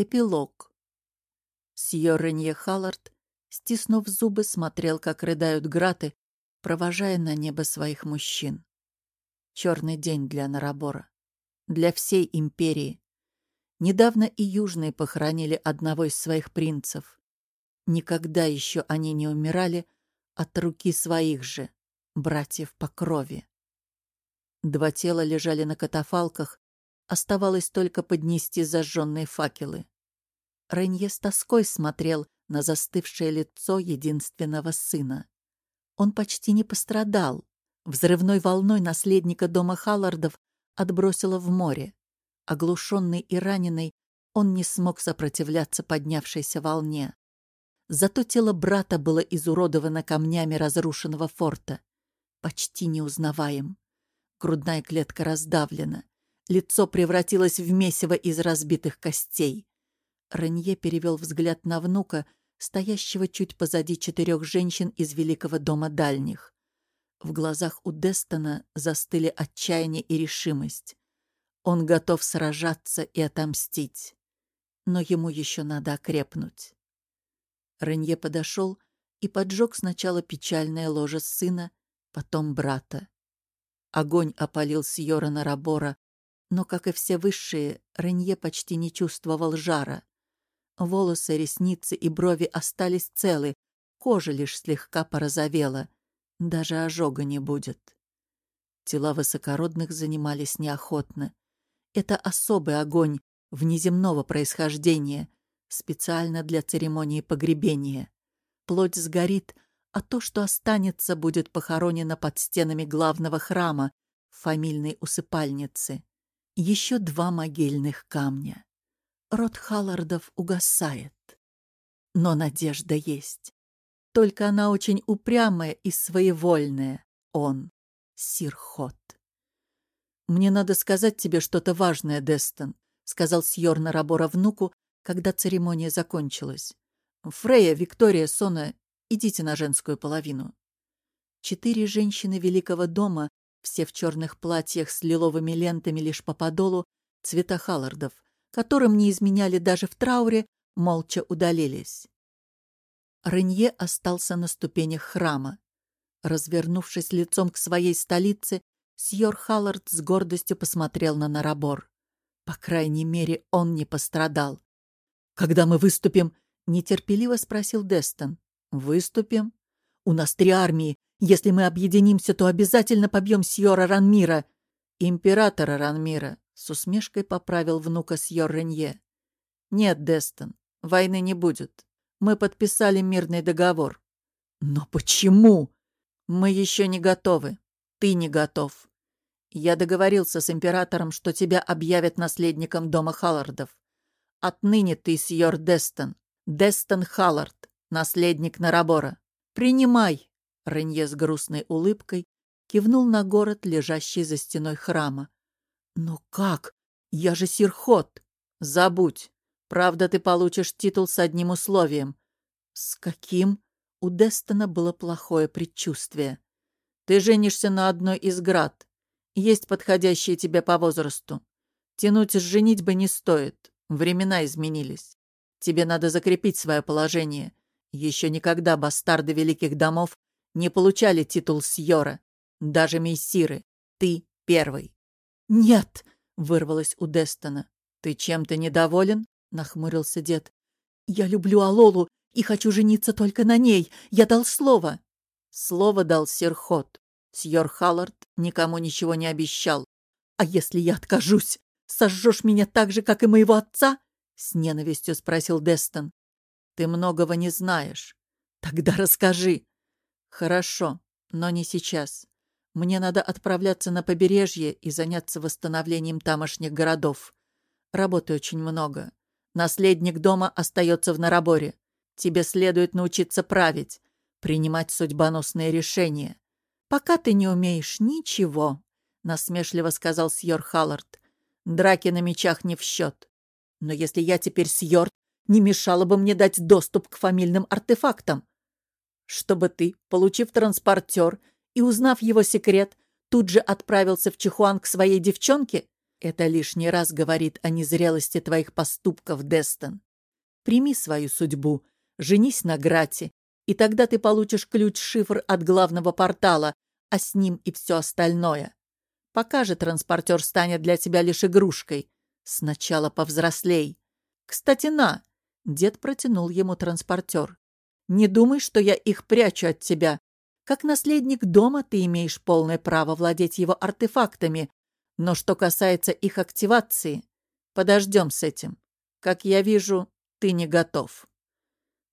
Эпилог. Сьор Ренье Халлард, стиснув зубы, смотрел, как рыдают граты, провожая на небо своих мужчин. Черный день для Нарабора. Для всей империи. Недавно и южные похоронили одного из своих принцев. Никогда еще они не умирали от руки своих же, братьев по крови. Два тела лежали на катафалках, Оставалось только поднести зажженные факелы. Ренье с тоской смотрел на застывшее лицо единственного сына. Он почти не пострадал. Взрывной волной наследника дома Халлардов отбросило в море. Оглушенный и раненый, он не смог сопротивляться поднявшейся волне. Зато тело брата было изуродовано камнями разрушенного форта. Почти неузнаваем. Грудная клетка раздавлена. Лицо превратилось в месиво из разбитых костей. Ренье перевел взгляд на внука, стоящего чуть позади четырех женщин из великого дома дальних. В глазах у Дестона застыли отчаяние и решимость. Он готов сражаться и отомстить. Но ему еще надо окрепнуть. Ренье подошел и поджег сначала печальное ложе сына, потом брата. Огонь опалил Сьора Нарабора, но, как и все высшие, Ренье почти не чувствовал жара. Волосы, ресницы и брови остались целы, кожа лишь слегка порозовела. Даже ожога не будет. Тела высокородных занимались неохотно. Это особый огонь внеземного происхождения, специально для церемонии погребения. Плоть сгорит, а то, что останется, будет похоронено под стенами главного храма, фамильной усыпальнице еще два могильных камня. Род Халлардов угасает. Но надежда есть. Только она очень упрямая и своевольная. Он — Сирхот. «Мне надо сказать тебе что-то важное, Дестон», — сказал Сьор Нарабора внуку, когда церемония закончилась. «Фрея, Виктория, Сона, идите на женскую половину». Четыре женщины Великого дома все в черных платьях с лиловыми лентами лишь по подолу, цвета халлардов, которым не изменяли даже в трауре, молча удалились. Ренье остался на ступенях храма. Развернувшись лицом к своей столице, Сьор Халлард с гордостью посмотрел на Нарабор. По крайней мере, он не пострадал. «Когда мы выступим?» — нетерпеливо спросил Дестон. «Выступим? У нас три армии, если мы объединимся, то обязательно побьем Сьора Ранмира. Императора Ранмира, с усмешкой поправил внука Сьор Ренье. Нет, Дестон, войны не будет. Мы подписали мирный договор. Но почему? Мы еще не готовы. Ты не готов. Я договорился с императором, что тебя объявят наследником дома Халлардов. Отныне ты Сьор Дестон. Дестон Халлард, наследник Нарабора. Принимай Ренье с грустной улыбкой кивнул на город, лежащий за стеной храма. «Но как? Я же Сирхот!» «Забудь. Правда, ты получишь титул с одним условием». «С каким?» У Дестона было плохое предчувствие. «Ты женишься на одной из град. Есть подходящие тебе по возрасту. Тянуть с женитьбы не стоит. Времена изменились. Тебе надо закрепить свое положение. Еще никогда бастарды великих домов не получали титул Сьора. Даже мессиры. Ты первый. «Нет!» — вырвалось у Дестона. «Ты чем-то недоволен?» — нахмурился дед. «Я люблю Алолу и хочу жениться только на ней. Я дал слово». Слово дал Сирхот. Сьор Халлард никому ничего не обещал. «А если я откажусь, сожжешь меня так же, как и моего отца?» — с ненавистью спросил Дестон. «Ты многого не знаешь. Тогда расскажи. «Хорошо, но не сейчас. Мне надо отправляться на побережье и заняться восстановлением тамошних городов. Работы очень много. Наследник дома остается в Нараборе. Тебе следует научиться править, принимать судьбоносные решения. Пока ты не умеешь ничего, — насмешливо сказал Сьор Халлард. Драки на мечах не в счет. Но если я теперь Сьор, не мешало бы мне дать доступ к фамильным артефактам чтобы ты, получив транспортер и узнав его секрет, тут же отправился в Чихуан к своей девчонке? Это лишний раз говорит о незрелости твоих поступков, Дестон. Прими свою судьбу, женись на Грате, и тогда ты получишь ключ-шифр от главного портала, а с ним и все остальное. Пока же транспортер станет для тебя лишь игрушкой. Сначала повзрослей. Кстати, на!» Дед протянул ему транспортер. «Не думай, что я их прячу от тебя. Как наследник дома ты имеешь полное право владеть его артефактами. Но что касается их активации, подождем с этим. Как я вижу, ты не готов».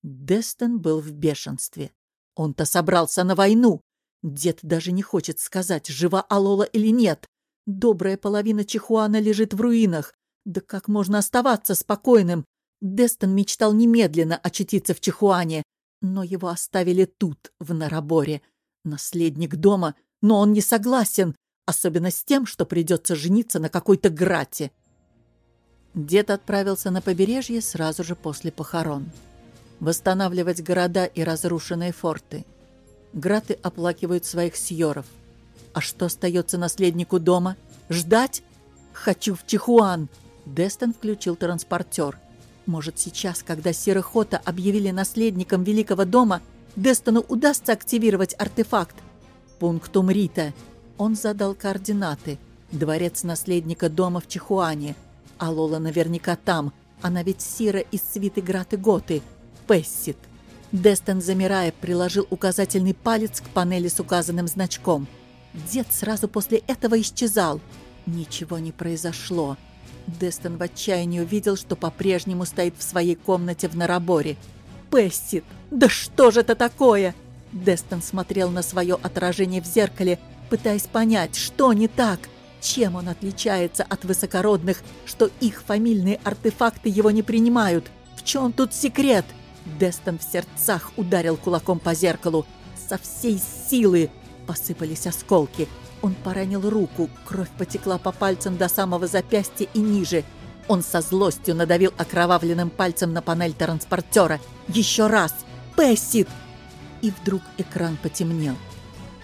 Дестон был в бешенстве. Он-то собрался на войну. Дед даже не хочет сказать, жива Алола или нет. Добрая половина Чихуана лежит в руинах. Да как можно оставаться спокойным? Дестон мечтал немедленно очутиться в Чихуане, но его оставили тут, в Нараборе. Наследник дома, но он не согласен, особенно с тем, что придется жениться на какой-то Грате. Дед отправился на побережье сразу же после похорон. Восстанавливать города и разрушенные форты. Граты оплакивают своих сьоров. А что остается наследнику дома? Ждать? Хочу в Чихуан! Дестон включил транспортер. Может, сейчас, когда Серохота объявили наследником Великого дома, Дестону удастся активировать артефакт. Пунктум Рита. Он задал координаты. Дворец наследника дома в Чихуане. А Лола наверняка там. Она ведь Сира из свиты Граты Готы. Пессит. Дестон, замирая, приложил указательный палец к панели с указанным значком. Дед сразу после этого исчезал. Ничего не произошло. Дестон в отчаянии увидел, что по-прежнему стоит в своей комнате в Нараборе. «Пестит! Да что же это такое?» Дестон смотрел на свое отражение в зеркале, пытаясь понять, что не так, чем он отличается от высокородных, что их фамильные артефакты его не принимают. В чем тут секрет? Дестон в сердцах ударил кулаком по зеркалу. Со всей силы посыпались осколки – он поранил руку, кровь потекла по пальцам до самого запястья и ниже. Он со злостью надавил окровавленным пальцем на панель транспортера. «Еще раз! Пэссит!» И вдруг экран потемнел.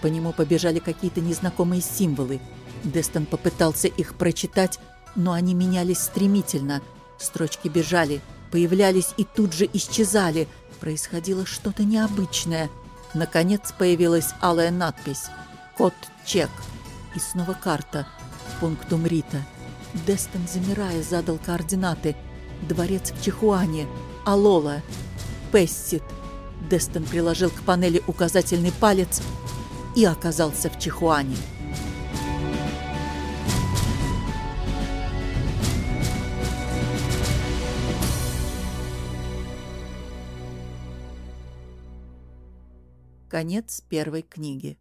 По нему побежали какие-то незнакомые символы. Дестон попытался их прочитать, но они менялись стремительно. Строчки бежали, появлялись и тут же исчезали. Происходило что-то необычное. Наконец появилась алая надпись «Код чек». И снова карта. Пунктум Рита. Дестон, замирая, задал координаты. Дворец в Чихуане. Алола. Пессит. Дестон приложил к панели указательный палец и оказался в Чихуане. Конец первой книги.